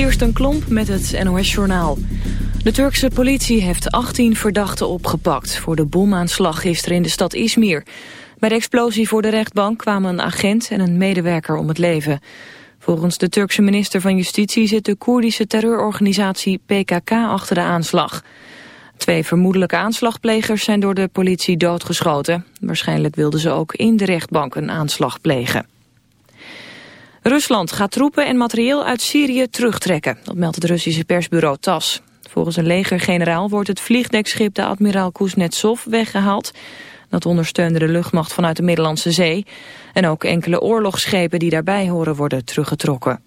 Kirsten Klomp met het NOS-journaal. De Turkse politie heeft 18 verdachten opgepakt... voor de bomaanslag gisteren in de stad Izmir. Bij de explosie voor de rechtbank kwamen een agent en een medewerker om het leven. Volgens de Turkse minister van Justitie zit de Koerdische terreurorganisatie PKK achter de aanslag. Twee vermoedelijke aanslagplegers zijn door de politie doodgeschoten. Waarschijnlijk wilden ze ook in de rechtbank een aanslag plegen. Rusland gaat troepen en materieel uit Syrië terugtrekken. Dat meldt het Russische persbureau TAS. Volgens een legergeneraal wordt het vliegdekschip de admiraal Kuznetsov weggehaald. Dat ondersteunde de luchtmacht vanuit de Middellandse Zee. En ook enkele oorlogsschepen die daarbij horen worden teruggetrokken.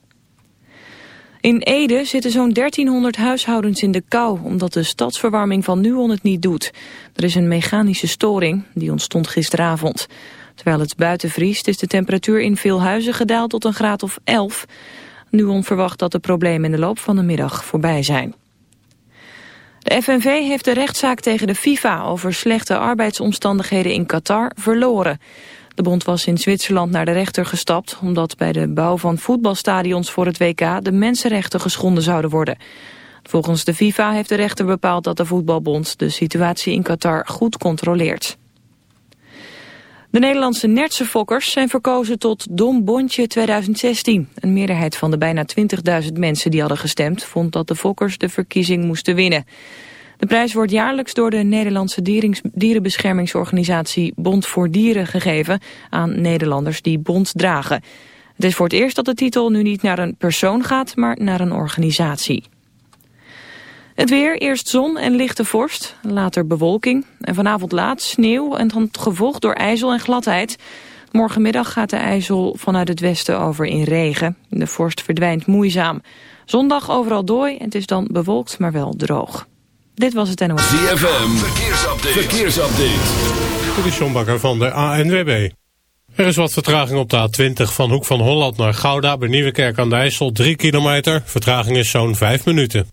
In Ede zitten zo'n 1300 huishoudens in de kou... omdat de stadsverwarming van Nuon het niet doet. Er is een mechanische storing, die ontstond gisteravond. Terwijl het buiten vriest is de temperatuur in veel huizen gedaald tot een graad of 11. Nuon verwacht dat de problemen in de loop van de middag voorbij zijn. De FNV heeft de rechtszaak tegen de FIFA over slechte arbeidsomstandigheden in Qatar verloren. De bond was in Zwitserland naar de rechter gestapt... omdat bij de bouw van voetbalstadions voor het WK de mensenrechten geschonden zouden worden. Volgens de FIFA heeft de rechter bepaald dat de voetbalbond de situatie in Qatar goed controleert. De Nederlandse nertse fokkers zijn verkozen tot Dom Bondje 2016. Een meerderheid van de bijna 20.000 mensen die hadden gestemd... vond dat de fokkers de verkiezing moesten winnen. De prijs wordt jaarlijks door de Nederlandse dierenbeschermingsorganisatie Bond voor Dieren gegeven aan Nederlanders die bond dragen. Het is voor het eerst dat de titel nu niet naar een persoon gaat, maar naar een organisatie. Het weer, eerst zon en lichte vorst, later bewolking. En vanavond laat sneeuw en dan gevolgd door ijzel en gladheid. Morgenmiddag gaat de ijzel vanuit het westen over in regen. De vorst verdwijnt moeizaam. Zondag overal dooi en het is dan bewolkt, maar wel droog. Dit was het NOS. ZFM, verkeersupdate. verkeersupdate. Dit is John Bakker van de ANWB. Er is wat vertraging op de A20 van Hoek van Holland naar Gouda... bij Nieuwekerk aan de IJssel, 3 kilometer. Vertraging is zo'n 5 minuten.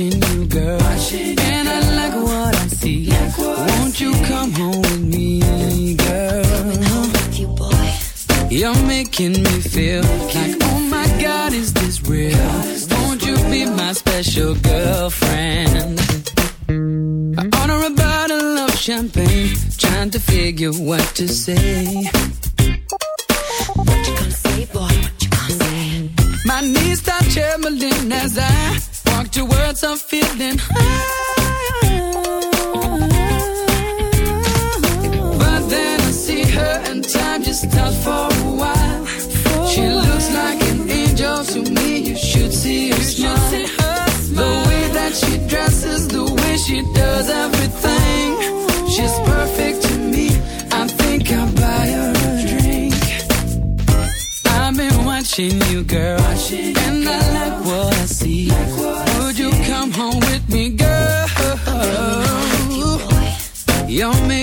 Watching you, girl, and I like what I see. Won't you come home with me, girl? Coming home with You're making me feel like, oh my God, is this real? Won't you be my special girlfriend? I order a bottle of champagne, trying to figure what to say. What you gonna say, boy? What you gonna say? My knees start trembling as I walk towards a feeling high. But then I see her and time just stops for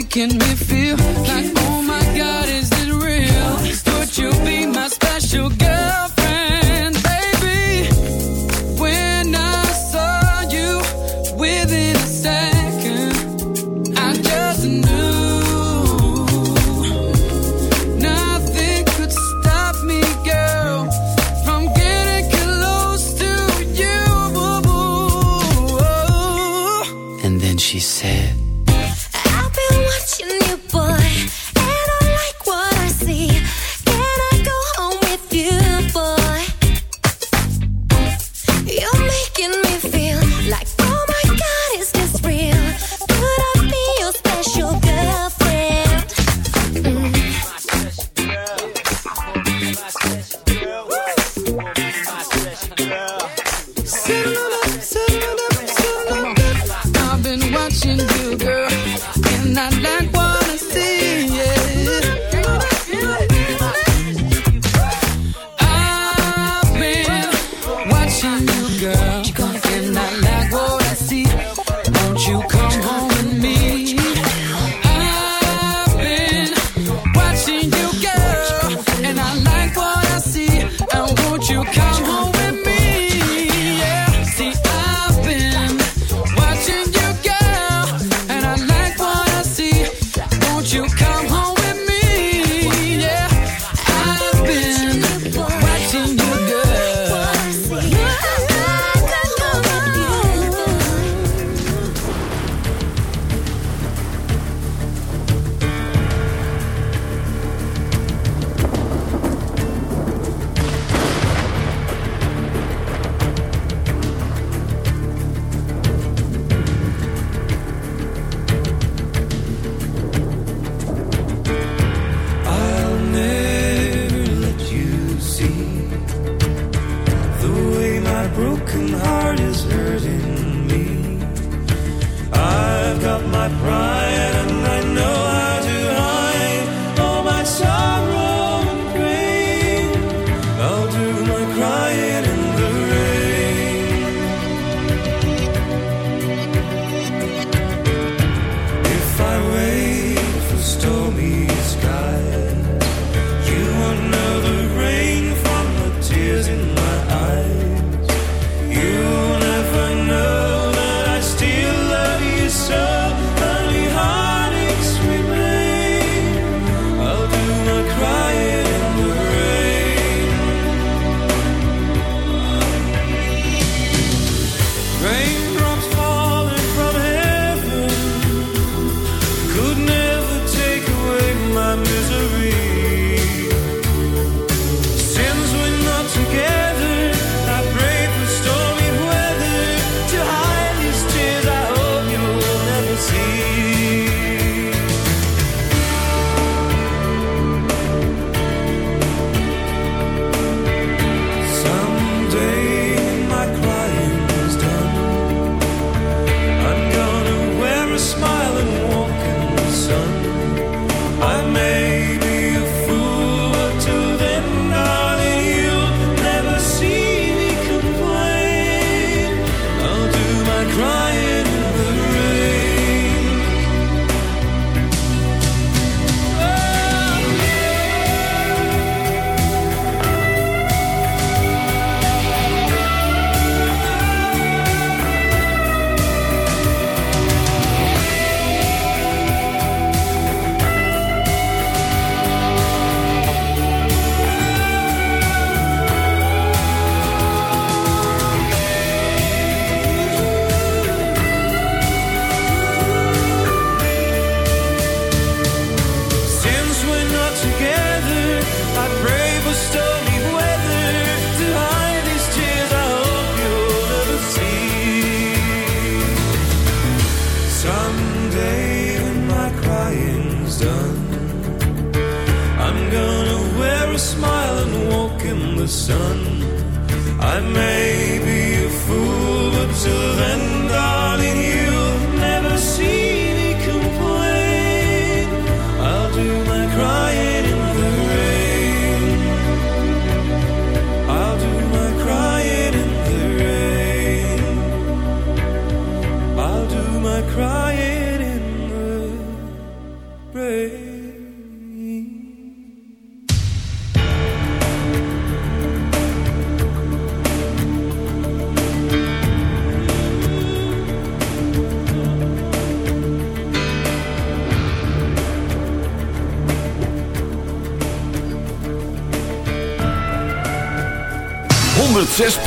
making me feel like, sun.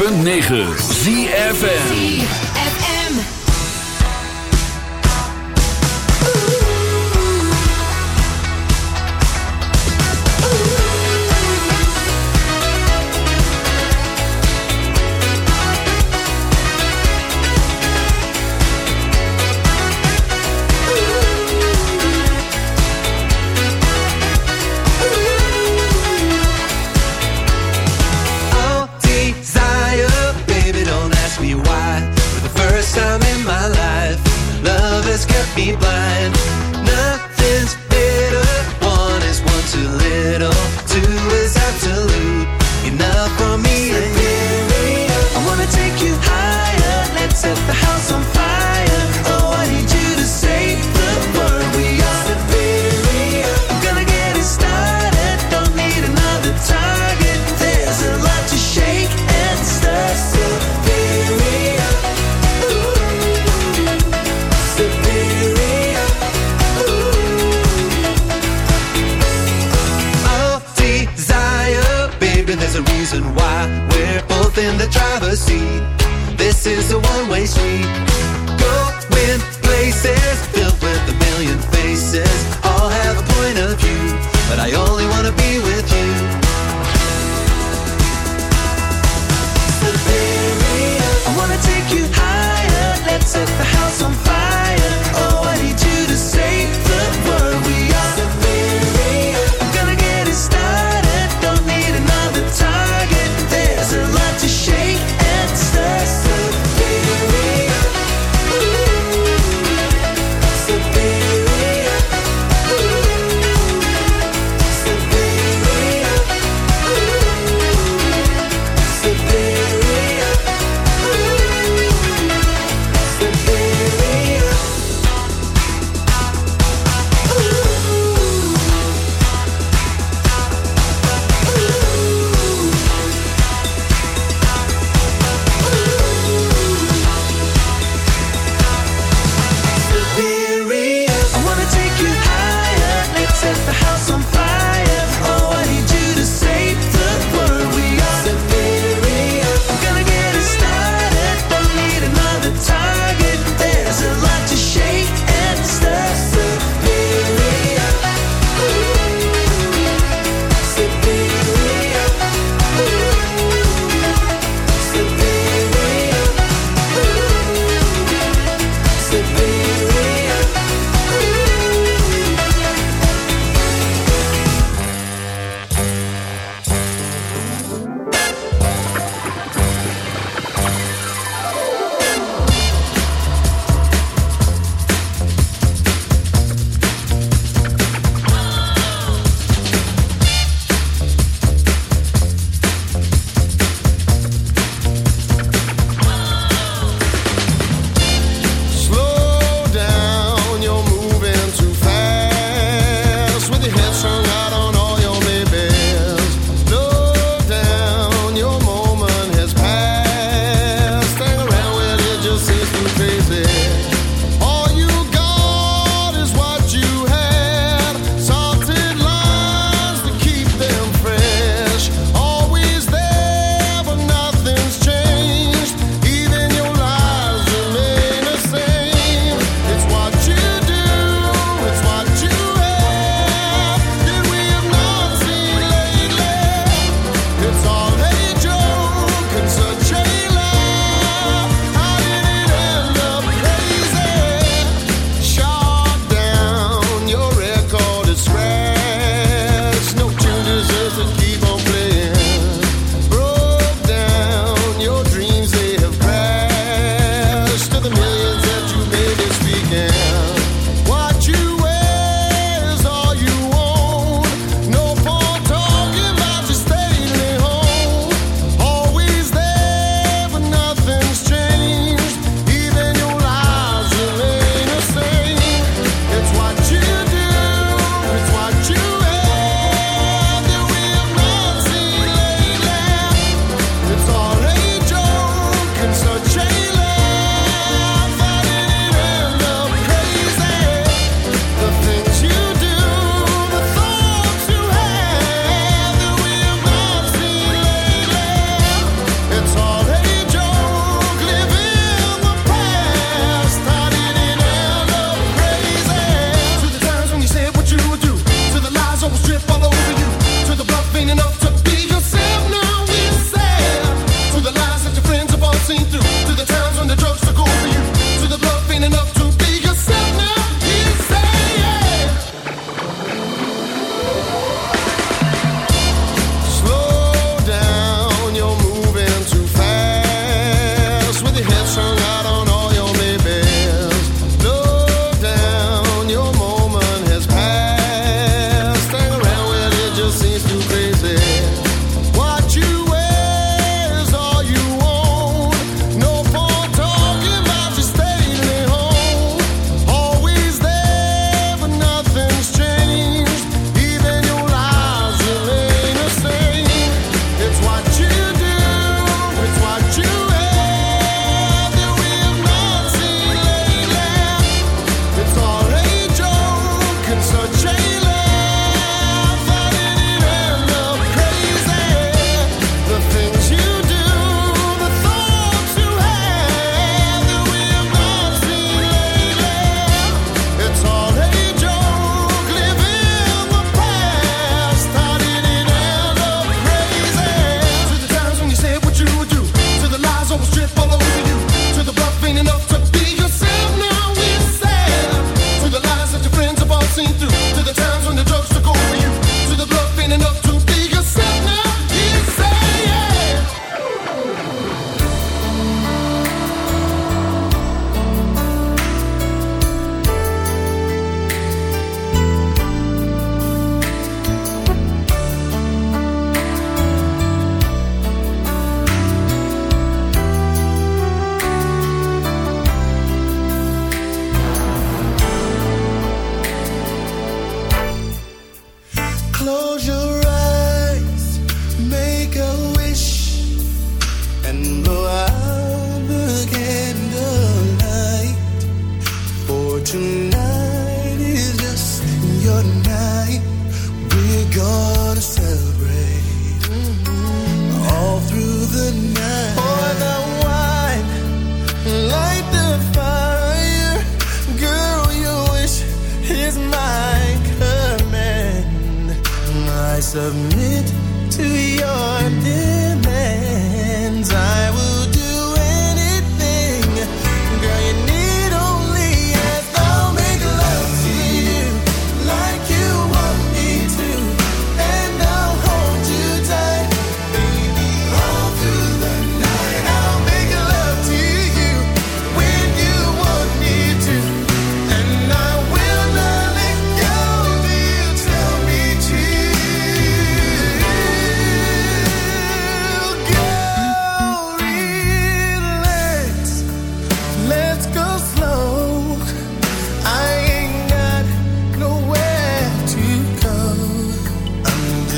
106.9 ZFN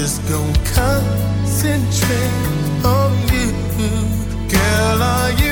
just gonna concentrate on you. Girl, are you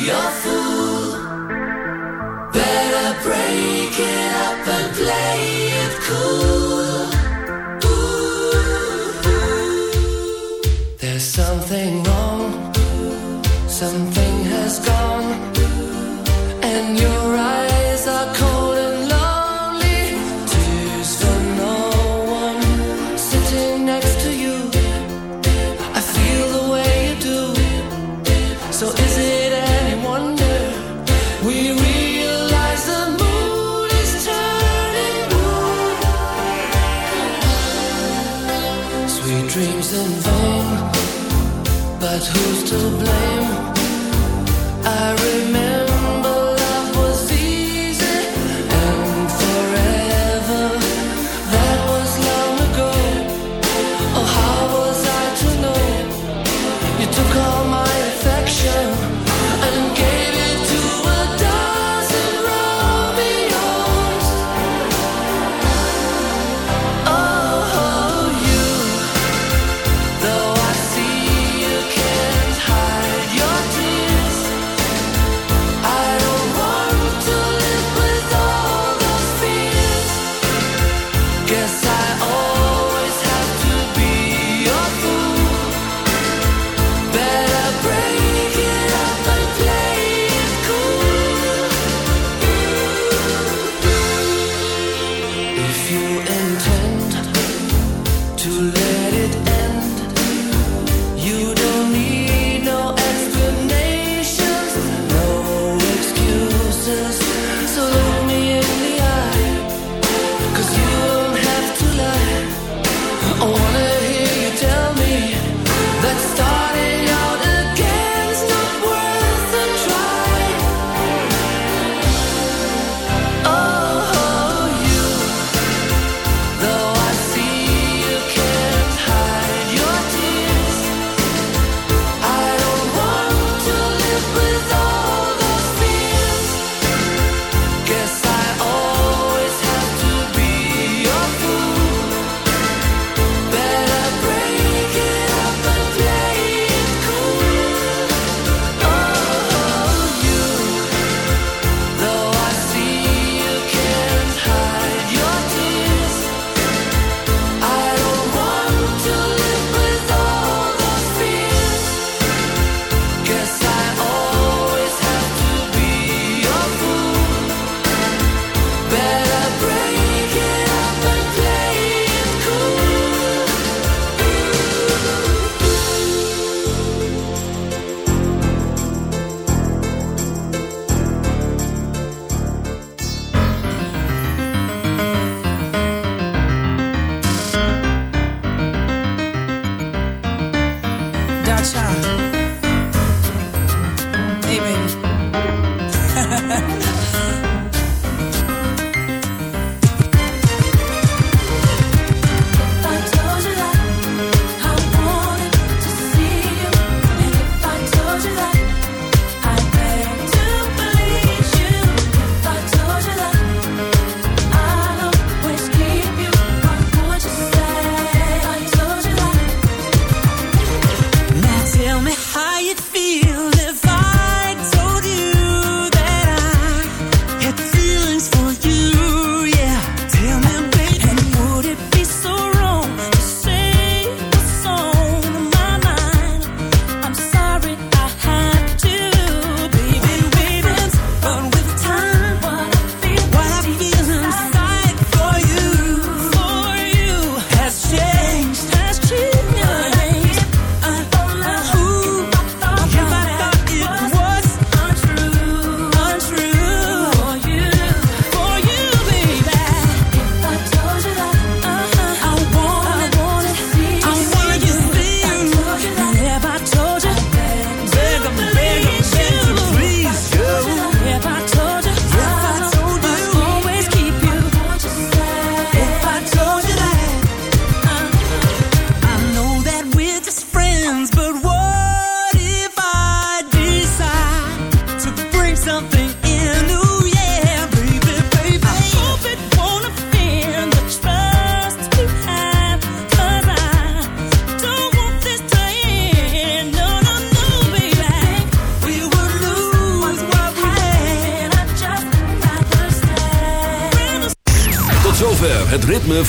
Be